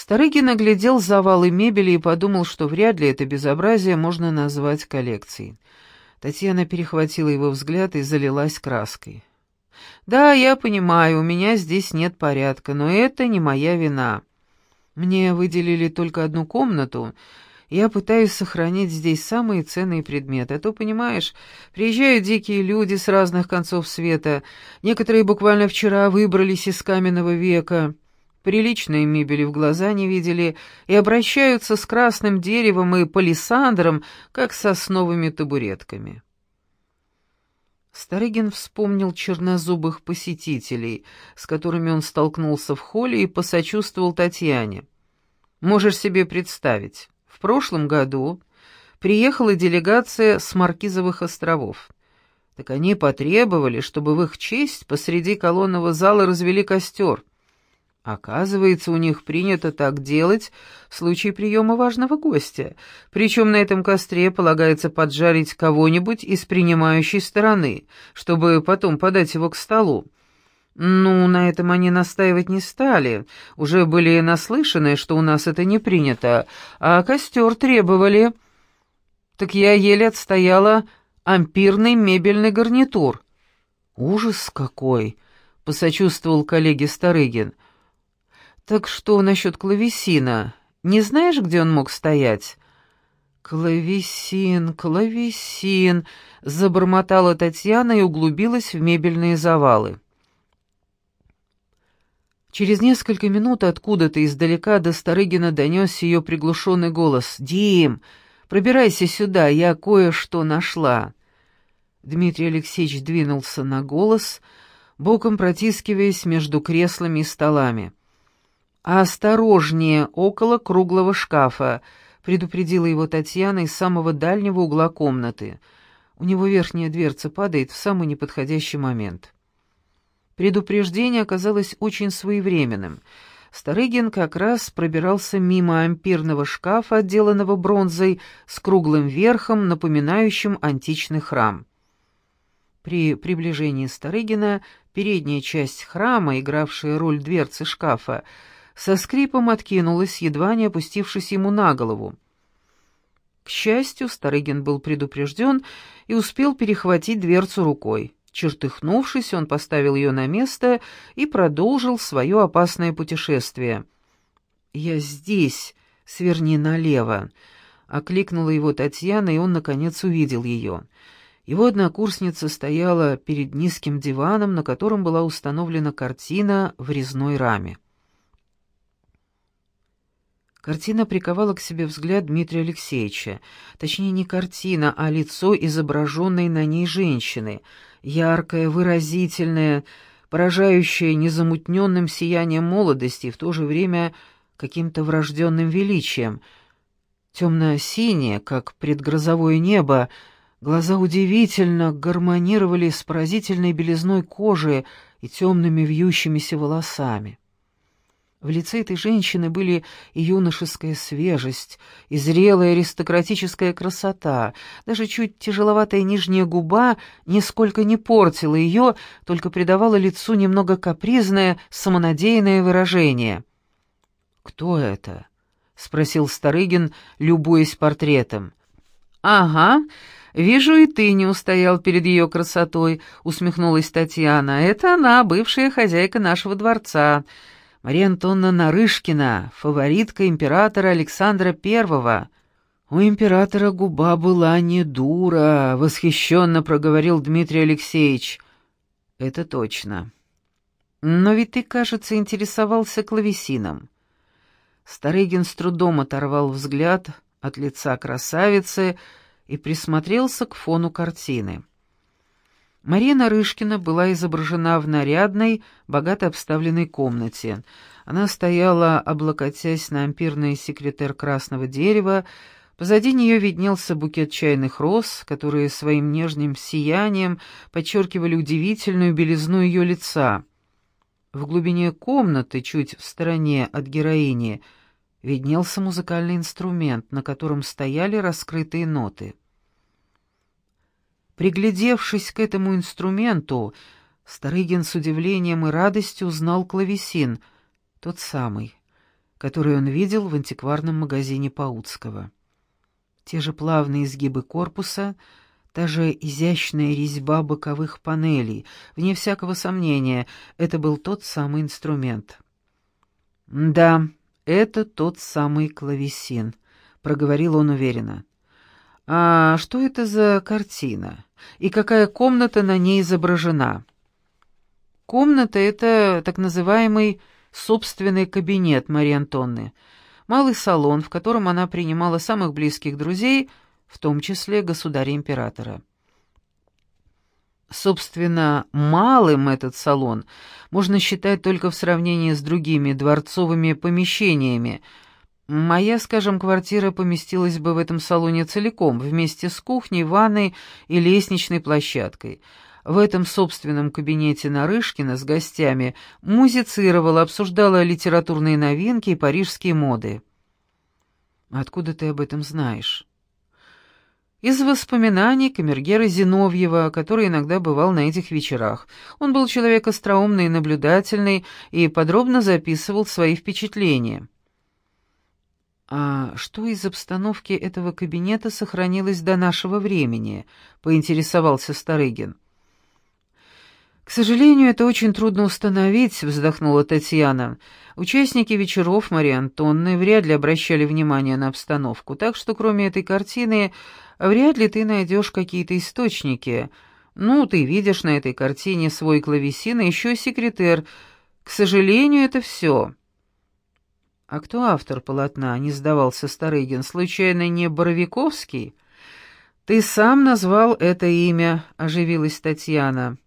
Старыгин оглядел завалы мебели и подумал, что вряд ли это безобразие можно назвать коллекцией. Татьяна перехватила его взгляд и залилась краской. «Да, я понимаю, у меня здесь нет порядка, но это не моя вина. Мне выделили только одну комнату, я пытаюсь сохранить здесь самые ценные предметы. А то, понимаешь, приезжают дикие люди с разных концов света. Некоторые буквально вчера выбрались из каменного века. Приличные мебели в глаза не видели и обращаются с красным деревом и палисандром, как с сосновыми табуретками. Старыгин вспомнил чернозубых посетителей, с которыми он столкнулся в холле и посочувствовал Татьяне. «Можешь себе представить, в прошлом году приехала делегация с Маркизовых островов. Так они потребовали, чтобы в их честь посреди колонного зала развели костер. Оказывается, у них принято так делать в случае приема важного гостя, причем на этом костре полагается поджарить кого-нибудь из принимающей стороны, чтобы потом подать его к столу. Ну, на этом они настаивать не стали, уже были наслышаны, что у нас это не принято, а костер требовали. Так я еле отстояла ампирный мебельный гарнитур. «Ужас какой!» — посочувствовал коллеге Старыгин — «Так что насчет клавесина? Не знаешь, где он мог стоять?» «Клавесин, клавесин!» — забормотала Татьяна и углубилась в мебельные завалы. Через несколько минут откуда-то издалека до Старыгина донесся ее приглушенный голос. «Дим, пробирайся сюда, я кое-что нашла». Дмитрий Алексеевич двинулся на голос, боком протискиваясь между креслами и столами. «Осторожнее, около круглого шкафа», — предупредила его Татьяна из самого дальнего угла комнаты. У него верхняя дверца падает в самый неподходящий момент. Предупреждение оказалось очень своевременным. Старыгин как раз пробирался мимо ампирного шкафа, отделанного бронзой, с круглым верхом, напоминающим античный храм. При приближении Старыгина передняя часть храма, игравшая роль дверцы шкафа, со скрипом откинулась, едва не опустившись ему на голову. К счастью, Старыгин был предупрежден и успел перехватить дверцу рукой. Чертыхнувшись, он поставил ее на место и продолжил свое опасное путешествие. «Я здесь, сверни налево», — окликнула его Татьяна, и он, наконец, увидел ее. Его однокурсница стояла перед низким диваном, на котором была установлена картина в резной раме. Картина приковала к себе взгляд Дмитрия Алексеевича. Точнее, не картина, а лицо изображенной на ней женщины. Яркое, выразительное, поражающее незамутненным сиянием молодости и в то же время каким-то врожденным величием. Темно-синее, как предгрозовое небо, глаза удивительно гармонировали с поразительной белизной кожи и темными вьющимися волосами. В лице этой женщины были юношеская свежесть, и зрелая аристократическая красота. Даже чуть тяжеловатая нижняя губа нисколько не портила ее, только придавала лицу немного капризное, самонадеянное выражение. «Кто это?» — спросил Старыгин, любуясь портретом. «Ага, вижу, и ты не устоял перед ее красотой», — усмехнулась Татьяна. «Это она, бывшая хозяйка нашего дворца». Мария Антоновна Нарышкина, фаворитка императора Александра I. У императора губа была не дура, восхищенно проговорил Дмитрий Алексеевич. Это точно. Но ведь ты, кажется, интересовался клавесином. Старыгин с трудом оторвал взгляд от лица красавицы и присмотрелся к фону картины. Марина Рышкина была изображена в нарядной, богато обставленной комнате. Она стояла, облокотясь на ампирный секретер красного дерева, позади нее виднелся букет чайных роз, которые своим нежным сиянием подчеркивали удивительную белизну ее лица. В глубине комнаты, чуть в стороне от героини, виднелся музыкальный инструмент, на котором стояли раскрытые ноты. Приглядевшись к этому инструменту, Старыгин с удивлением и радостью узнал клавесин, тот самый, которую он видел в антикварном магазине Паутского. Те же плавные изгибы корпуса, та же изящная резьба боковых панелей. Вне всякого сомнения, это был тот самый инструмент. «Да, это тот самый клавесин», — проговорил он уверенно. «А что это за картина? И какая комната на ней изображена?» «Комната — это так называемый собственный кабинет Марии Антонны, малый салон, в котором она принимала самых близких друзей, в том числе государя-императора. Собственно, малым этот салон можно считать только в сравнении с другими дворцовыми помещениями — Моя, скажем, квартира поместилась бы в этом салоне целиком, вместе с кухней, ванной и лестничной площадкой. В этом собственном кабинете Нарышкина с гостями музицировала, обсуждала литературные новинки и парижские моды. «Откуда ты об этом знаешь?» Из воспоминаний камергера Зиновьева, который иногда бывал на этих вечерах. Он был человек остроумный и наблюдательный и подробно записывал свои впечатления. «А что из обстановки этого кабинета сохранилось до нашего времени?» — поинтересовался Старыгин. «К сожалению, это очень трудно установить», — вздохнула Татьяна. «Участники вечеров Марии Антонны вряд ли обращали внимание на обстановку, так что кроме этой картины вряд ли ты найдешь какие-то источники. Ну, ты видишь на этой картине свой клавесин и еще секретер. К сожалению, это все». «А кто автор полотна?» — не сдавался Старыгин. «Случайно не Боровиковский?» «Ты сам назвал это имя», — оживилась Татьяна.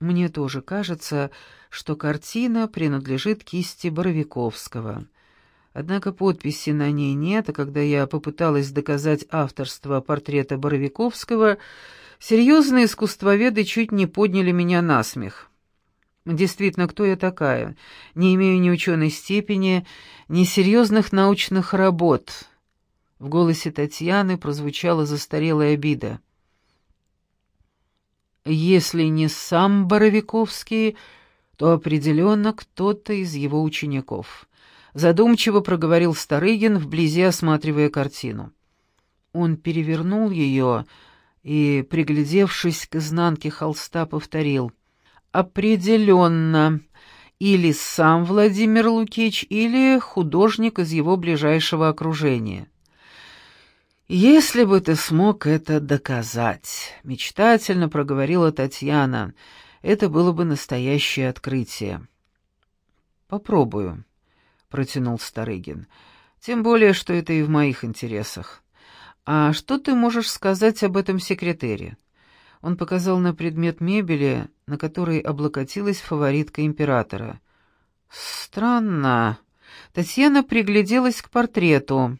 «Мне тоже кажется, что картина принадлежит кисти Боровиковского. Однако подписи на ней нет, а когда я попыталась доказать авторство портрета Боровиковского, серьезные искусствоведы чуть не подняли меня на смех». Действительно, кто я такая? Не имею ни ученой степени, ни серьезных научных работ. В голосе Татьяны прозвучала застарелая обида. Если не сам Боровиковский, то определенно кто-то из его учеников. Задумчиво проговорил Старыгин, вблизи осматривая картину. Он перевернул ее и, приглядевшись к изнанке холста, повторил — определенно или сам Владимир Лукич, или художник из его ближайшего окружения. «Если бы ты смог это доказать», — мечтательно проговорила Татьяна, — «это было бы настоящее открытие». «Попробую», — протянул Старыгин, — «тем более, что это и в моих интересах. А что ты можешь сказать об этом секретаре?» Он показал на предмет мебели, на который облокотилась фаворитка императора. «Странно». Татьяна пригляделась к портрету.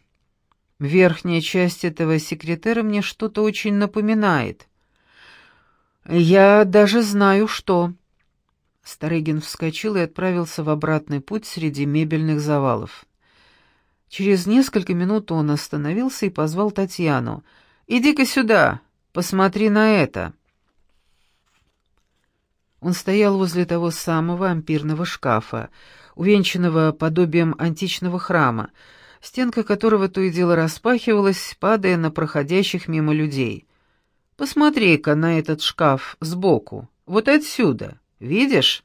«Верхняя часть этого секретера мне что-то очень напоминает». «Я даже знаю, что...» Старыгин вскочил и отправился в обратный путь среди мебельных завалов. Через несколько минут он остановился и позвал Татьяну. «Иди-ка сюда!» Посмотри на это». Он стоял возле того самого ампирного шкафа, увенчанного подобием античного храма, стенка которого то и дело распахивалась, падая на проходящих мимо людей. «Посмотри-ка на этот шкаф сбоку, вот отсюда, видишь?»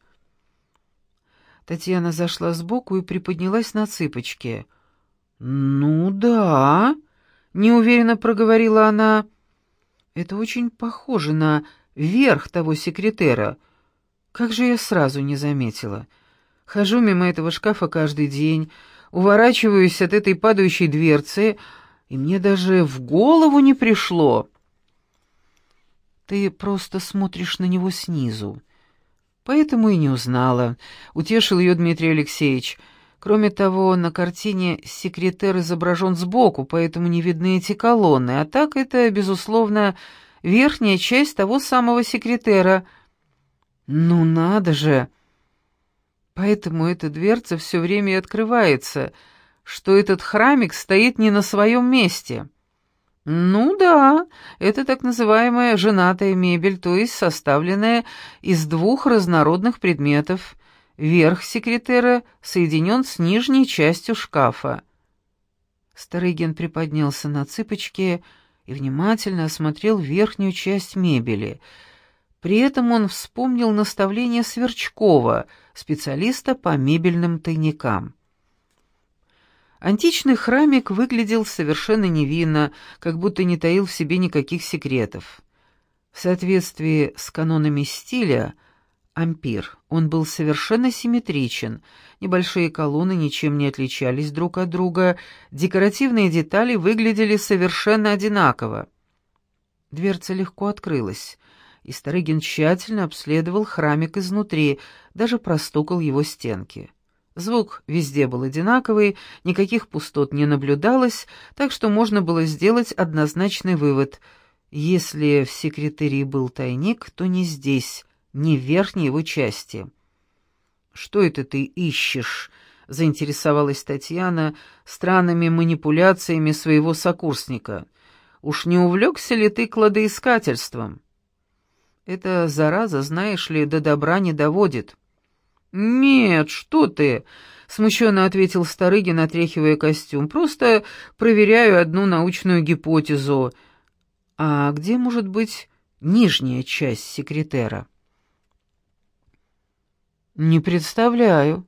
Татьяна зашла сбоку и приподнялась на цыпочки. «Ну да», — неуверенно проговорила она, — это очень похоже на верх того секретера. Как же я сразу не заметила. Хожу мимо этого шкафа каждый день, уворачиваюсь от этой падающей дверцы, и мне даже в голову не пришло. Ты просто смотришь на него снизу. Поэтому и не узнала, утешил ее Дмитрий Алексеевич. Кроме того, на картине секретер изображен сбоку, поэтому не видны эти колонны, а так это, безусловно, верхняя часть того самого секретера. Ну надо же! Поэтому эта дверца все время и открывается, что этот храмик стоит не на своем месте. Ну да, это так называемая женатая мебель, то есть составленная из двух разнородных предметов — Верх секретера соединен с нижней частью шкафа. Старыгин приподнялся на цыпочки и внимательно осмотрел верхнюю часть мебели. При этом он вспомнил наставление Сверчкова, специалиста по мебельным тайникам. Античный храмик выглядел совершенно невинно, как будто не таил в себе никаких секретов. В соответствии с канонами стиля — ампир. Он был совершенно симметричен. Небольшие колонны ничем не отличались друг от друга, декоративные детали выглядели совершенно одинаково. Дверца легко открылась, и Старыгин тщательно обследовал храмик изнутри, даже простукал его стенки. Звук везде был одинаковый, никаких пустот не наблюдалось, так что можно было сделать однозначный вывод. Если в секретарии был тайник, то не здесь, не в верхней его части. «Что это ты ищешь?» — заинтересовалась Татьяна странными манипуляциями своего сокурсника. «Уж не увлекся ли ты кладоискательством?» «Это зараза, знаешь ли, до добра не доводит». «Нет, что ты!» — смущенно ответил Старыгин, отряхивая костюм. «Просто проверяю одну научную гипотезу. А где может быть нижняя часть секретера?» «Не представляю.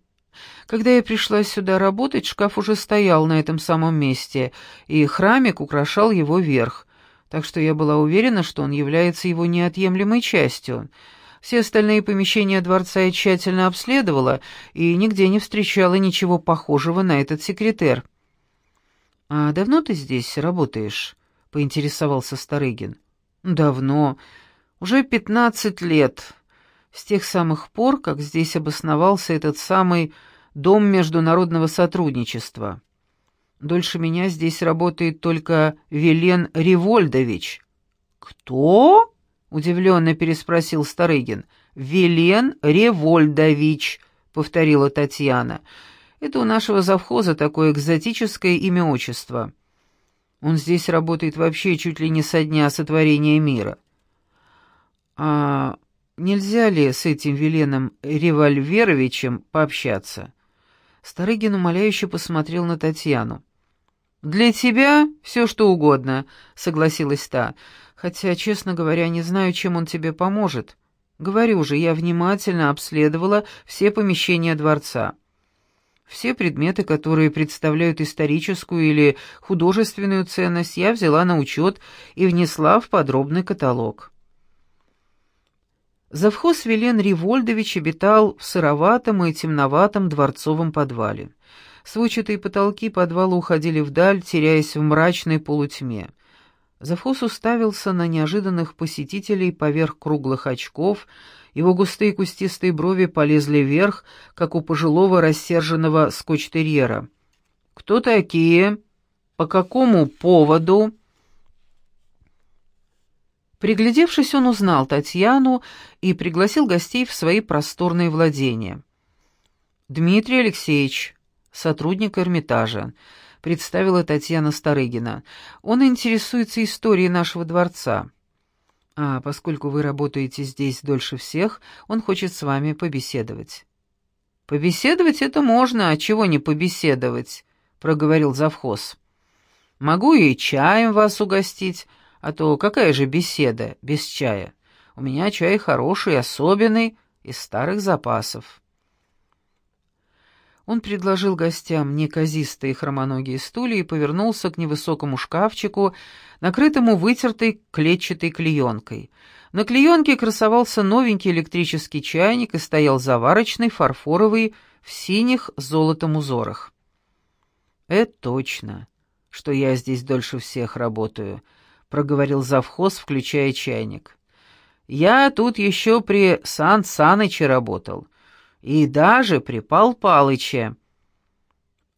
Когда я пришла сюда работать, шкаф уже стоял на этом самом месте, и храмик украшал его верх, так что я была уверена, что он является его неотъемлемой частью. Все остальные помещения дворца я тщательно обследовала и нигде не встречала ничего похожего на этот секретер». «А давно ты здесь работаешь?» — поинтересовался Старыгин. «Давно. Уже пятнадцать лет с тех самых пор, как здесь обосновался этот самый Дом международного сотрудничества. Дольше меня здесь работает только Велен Револьдович». «Кто?» — удивленно переспросил Старыгин. «Велен Револьдович», — повторила Татьяна. «Это у нашего завхоза такое экзотическое имя-отчество. Он здесь работает вообще чуть ли не со дня сотворения мира». «А Нельзя ли с этим Веленом Револьверовичем пообщаться?» Старыгин умоляюще посмотрел на Татьяну. «Для тебя все что угодно», — согласилась та, «хотя, честно говоря, не знаю, чем он тебе поможет. Говорю же, я внимательно обследовала все помещения дворца. Все предметы, которые представляют историческую или художественную ценность, я взяла на учет и внесла в подробный каталог». Завхоз Велен Револьдович обитал в сыроватом и темноватом дворцовом подвале. Сводчатые потолки подвала уходили вдаль, теряясь в мрачной полутьме. Завхоз уставился на неожиданных посетителей поверх круглых очков, его густые кустистые брови полезли вверх, как у пожилого рассерженного скотч-терьера. «Кто такие? По какому поводу?» Приглядевшись, он узнал Татьяну и пригласил гостей в свои просторные владения. «Дмитрий Алексеевич, сотрудник Эрмитажа», — представила Татьяна Старыгина. «Он интересуется историей нашего дворца. А поскольку вы работаете здесь дольше всех, он хочет с вами побеседовать». «Побеседовать это можно, а чего не побеседовать?» — проговорил завхоз. «Могу и чаем вас угостить, а то какая же беседа без чая? У меня чай хороший, особенный, из старых запасов. Он предложил гостям неказистые хромоногие стулья и повернулся к невысокому шкафчику, накрытому вытертой клетчатой клеенкой. На клеенке красовался новенький электрический чайник и стоял заварочный, фарфоровый, в синих золотом узорах. «Это точно, что я здесь дольше всех работаю», — проговорил завхоз, включая чайник. «Я тут еще при Сан Саныче работал, и даже при Пал Палыче».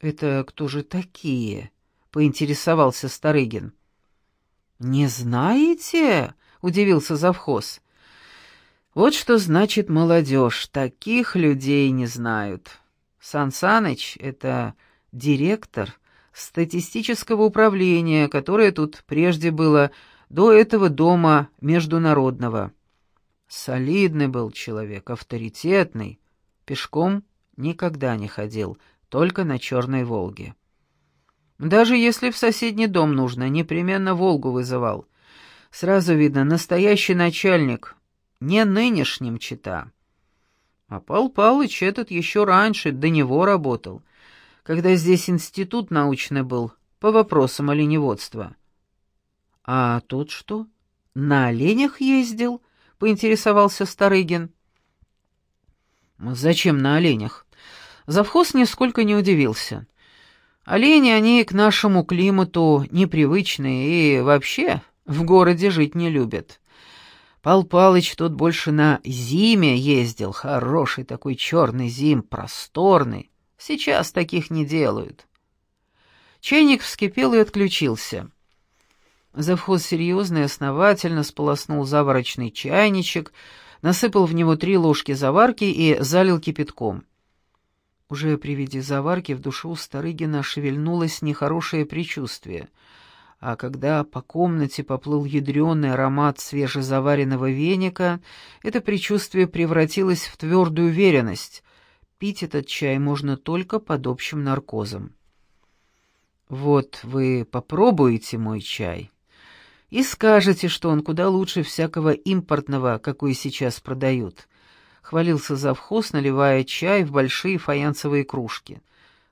«Это кто же такие?» — поинтересовался Старыгин. «Не знаете?» — удивился завхоз. «Вот что значит молодежь, таких людей не знают. Сан Саныч — это директор статистического управления, которое тут прежде было до этого дома международного. Солидный был человек, авторитетный, Пешком никогда не ходил, только на Черной Волге. Даже если в соседний дом нужно, непременно Волгу вызывал. Сразу видно, настоящий начальник, не нынешним чита. А Пал Палыч этот еще раньше до него работал, когда здесь институт научный был по вопросам оленеводства. А тут что? На оленях ездил? поинтересовался Старыгин. Зачем на оленях? Завхоз нисколько не удивился. Олени, они к нашему климату непривычные и вообще в городе жить не любят. Пал Палыч тут больше на зиме ездил, хороший такой черный зим, просторный. Сейчас таких не делают. Чайник вскипел и отключился. Завхоз серьезно и основательно сполоснул заварочный чайничек, насыпал в него три ложки заварки и залил кипятком. Уже при виде заварки в душу Старыгина шевельнулось нехорошее предчувствие, а когда по комнате поплыл ядреный аромат свежезаваренного веника, это предчувствие превратилось в твердую уверенность — пить этот чай можно только под общим наркозом. «Вот вы попробуете мой чай и скажете, что он куда лучше всякого импортного, какой сейчас продают», — хвалился завхоз, наливая чай в большие фаянсовые кружки.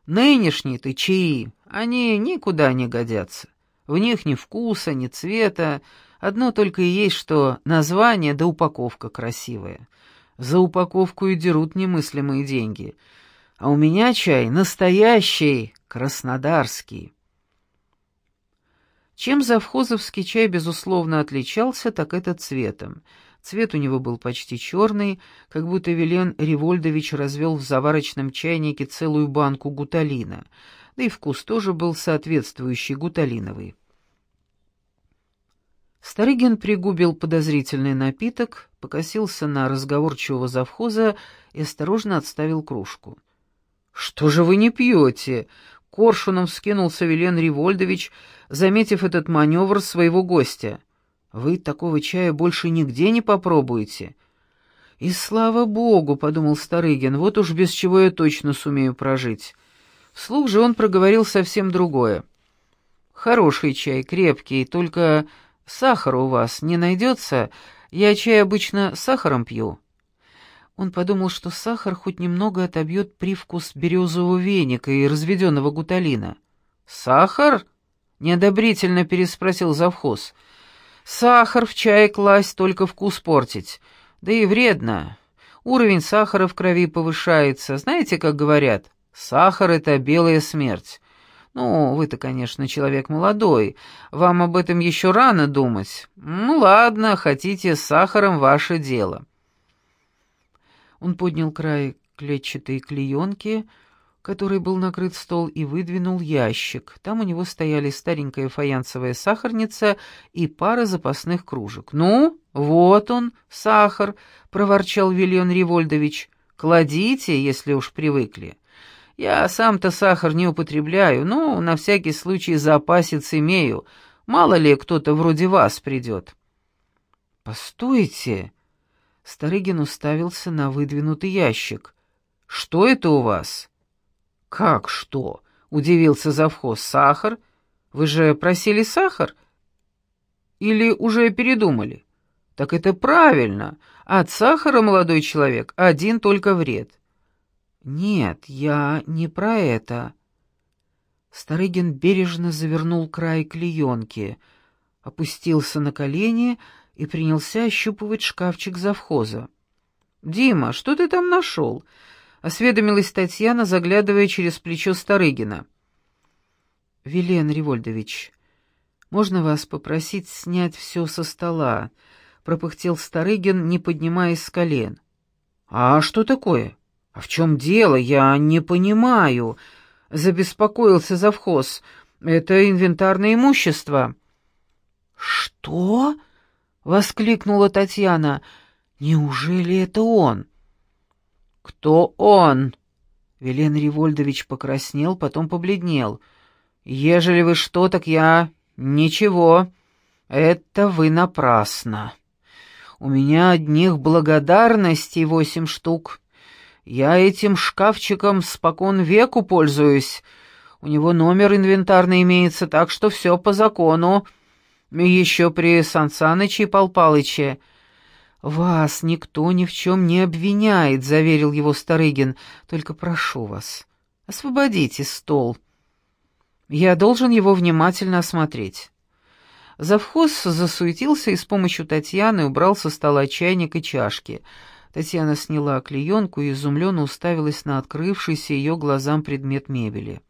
«Нынешние-то чаи, они никуда не годятся. В них ни вкуса, ни цвета, одно только и есть, что название да упаковка красивая. За упаковку и дерут немыслимые деньги. А у меня чай настоящий, краснодарский». Чем завхозовский чай, безусловно, отличался, так это цветом. Цвет у него был почти черный, как будто Велен Револьдович развел в заварочном чайнике целую банку гуталина, да и вкус тоже был соответствующий гуталиновый. Старыгин пригубил подозрительный напиток, покосился на разговорчивого завхоза и осторожно отставил кружку. «Что же вы не пьете?» Коршуном вскинулся Велен Револьдович, заметив этот маневр своего гостя. «Вы такого чая больше нигде не попробуете». «И слава богу», — подумал Старыгин, — «вот уж без чего я точно сумею прожить». Вслух же он проговорил совсем другое. «Хороший чай, крепкий, только сахара у вас не найдется. Я чай обычно сахаром пью». Он подумал, что сахар хоть немного отобьет привкус березового веника и разведенного гуталина. «Сахар?» — неодобрительно переспросил завхоз. «Сахар в чай класть, только вкус портить. Да и вредно. Уровень сахара в крови повышается. Знаете, как говорят? Сахар — это белая смерть. Ну, вы-то, конечно, человек молодой. Вам об этом еще рано думать. Ну, ладно, хотите с сахаром — ваше дело». Он поднял край клетчатой клеенки, который был накрыт стол, и выдвинул ящик. Там у него стояли старенькая фаянсовая сахарница и пара запасных кружек. «Ну, вот он, сахар», — проворчал Вильон Револьдович. «Кладите, если уж привыкли. Я сам-то сахар не употребляю, но на всякий случай запасец имею. Мало ли кто-то вроде вас придет». «Постойте», Старыгин уставился на выдвинутый ящик. «Что это у вас?» «Как что?» — удивился завхоз. «Сахар? Вы же просили сахар? Или уже передумали?» «Так это правильно. От сахара, молодой человек, один только вред». «Нет, я не про это». Старыгин бережно завернул край клеенки, опустился на колени и принялся ощупывать шкафчик завхоза. «Дима, что ты там нашел?» — осведомилась Татьяна, заглядывая через плечо Старыгина. «Вилен Револьдович, можно вас попросить снять все со стола?» — пропыхтел Старыгин, не поднимаясь с колен. «А что такое? А в чем дело? Я не понимаю», — забеспокоился завхоз. «Это инвентарное имущество». «Что?» воскликнула Татьяна. Неужели это он? Кто он? Велен Револьдович покраснел, потом побледнел. Ежели вы что, так я ничего. Это вы напрасно. У меня одних благодарностей восемь штук. Я этим шкафчиком спокон веку пользуюсь. У него номер инвентарный имеется, так что все по закону. Еще при Сансаныче и Пал Палыче. «Вас никто ни в чем не обвиняет», — заверил его Старыгин. «Только прошу вас, освободите стол. Я должен его внимательно осмотреть». Завхоз засуетился и с помощью Татьяны убрал со стола чайник и чашки. Татьяна сняла клеенку и изумленно уставилась на открывшийся ее глазам предмет мебели.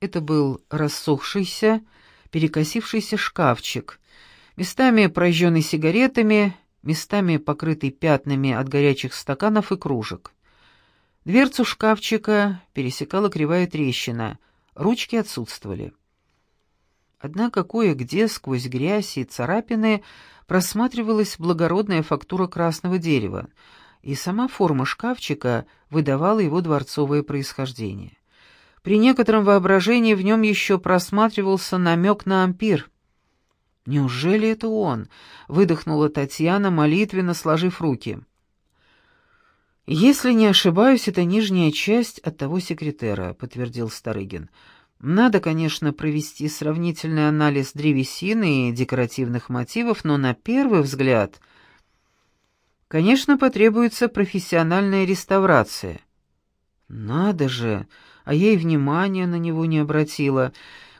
Это был рассохшийся, перекосившийся шкафчик, местами прожженный сигаретами, местами покрытый пятнами от горячих стаканов и кружек. Дверцу шкафчика пересекала кривая трещина, ручки отсутствовали. Однако кое-где сквозь грязь и царапины просматривалась благородная фактура красного дерева, и сама форма шкафчика выдавала его дворцовое происхождение. При некотором воображении в нем еще просматривался намек на ампир. «Неужели это он?» — выдохнула Татьяна, молитвенно сложив руки. «Если не ошибаюсь, это нижняя часть от того секретера», — подтвердил Старыгин. «Надо, конечно, провести сравнительный анализ древесины и декоративных мотивов, но на первый взгляд, конечно, потребуется профессиональная реставрация». «Надо же!» а я и внимания на него не обратила.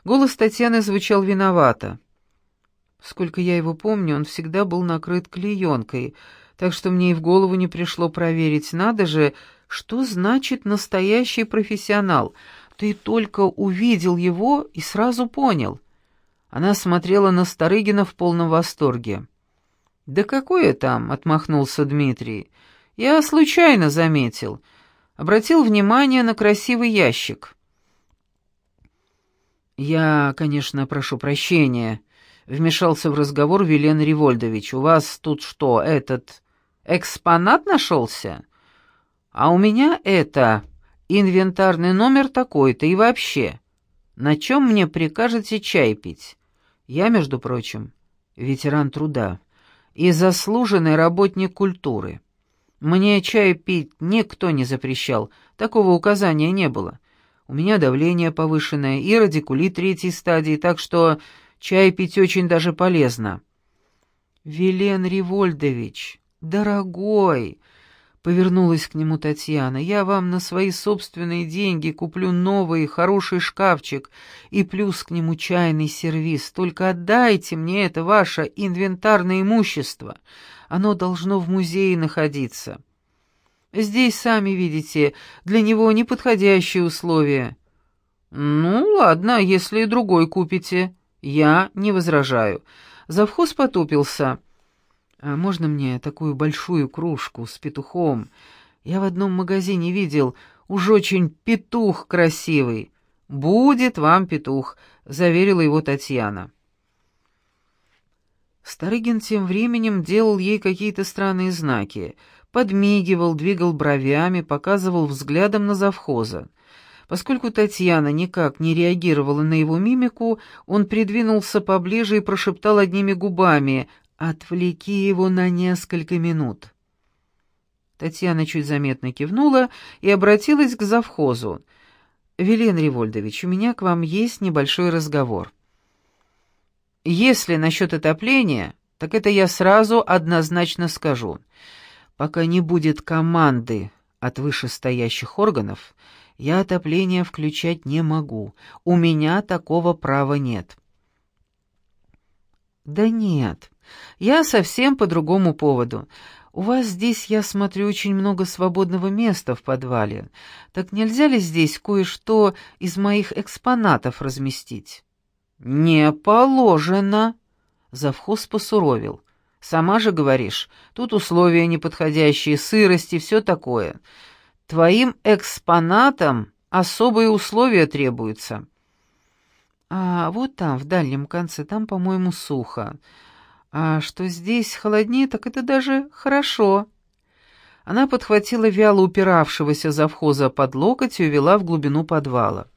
Голос Татьяны звучал виновато. Сколько я его помню, он всегда был накрыт клеенкой, так что мне и в голову не пришло проверить. Надо же, что значит настоящий профессионал? Ты только увидел его и сразу понял. Она смотрела на Старыгина в полном восторге. «Да какое там?» — отмахнулся Дмитрий. «Я случайно заметил обратил внимание на красивый ящик. «Я, конечно, прошу прощения», — вмешался в разговор Вилен Револьдович. «У вас тут что, этот экспонат нашелся? А у меня это инвентарный номер такой-то и вообще. На чем мне прикажете чай пить? Я, между прочим, ветеран труда и заслуженный работник культуры». Мне чай пить никто не запрещал, такого указания не было. У меня давление повышенное и радикулит третьей стадии, так что чай пить очень даже полезно». «Вилен Револьдович, дорогой!» — повернулась к нему Татьяна. «Я вам на свои собственные деньги куплю новый хороший шкафчик и плюс к нему чайный сервиз. Только отдайте мне это ваше инвентарное имущество. Оно должно в музее находиться. Здесь, сами видите, для него неподходящие условия. Ну, ладно, если и другой купите. Я не возражаю. Завхоз потупился. А можно мне такую большую кружку с петухом? Я в одном магазине видел, уж очень петух красивый. Будет вам петух, заверила его Татьяна. Старыгин тем временем делал ей какие-то странные знаки, подмигивал, двигал бровями, показывал взглядом на завхоза. Поскольку Татьяна никак не реагировала на его мимику, он придвинулся поближе и прошептал одними губами «Отвлеки его на несколько минут». Татьяна чуть заметно кивнула и обратилась к завхозу. «Велен Револьдович, у меня к вам есть небольшой разговор». Если насчет отопления, так это я сразу однозначно скажу. Пока не будет команды от вышестоящих органов, я отопление включать не могу. У меня такого права нет. Да нет, я совсем по другому поводу. У вас здесь, я смотрю, очень много свободного места в подвале. Так нельзя ли здесь кое-что из моих экспонатов разместить? «Не положено!» Завхоз посуровил. «Сама же говоришь, тут условия неподходящие, сырость и все такое. Твоим экспонатам особые условия требуются». «А вот там, в дальнем конце, там, по-моему, сухо. А что здесь холоднее, так это даже хорошо». Она подхватила вяло упиравшегося завхоза под локоть и увела в глубину подвала.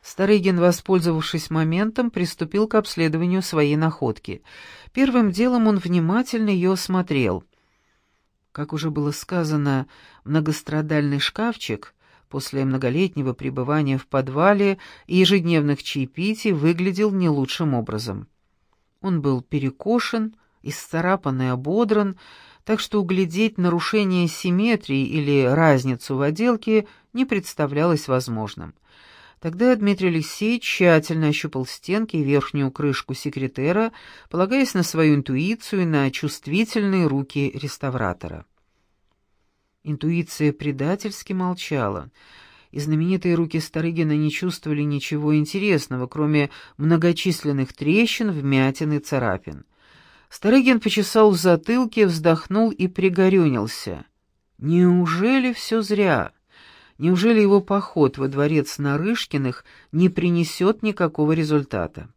Старыгин, воспользовавшись моментом, приступил к обследованию своей находки. Первым делом он внимательно ее осмотрел. Как уже было сказано, многострадальный шкафчик после многолетнего пребывания в подвале и ежедневных чаепитий выглядел не лучшим образом. Он был перекошен, исцарапан и ободран, так что углядеть нарушение симметрии или разницу в отделке не представлялось возможным. Тогда Дмитрий Алексеевич тщательно ощупал стенки и верхнюю крышку секретера, полагаясь на свою интуицию и на чувствительные руки реставратора. Интуиция предательски молчала, и знаменитые руки Старыгина не чувствовали ничего интересного, кроме многочисленных трещин, вмятин и царапин. Старыгин почесал в затылке, вздохнул и пригорюнился. «Неужели все зря? Неужели его поход во дворец Нарышкиных не принесет никакого результата?»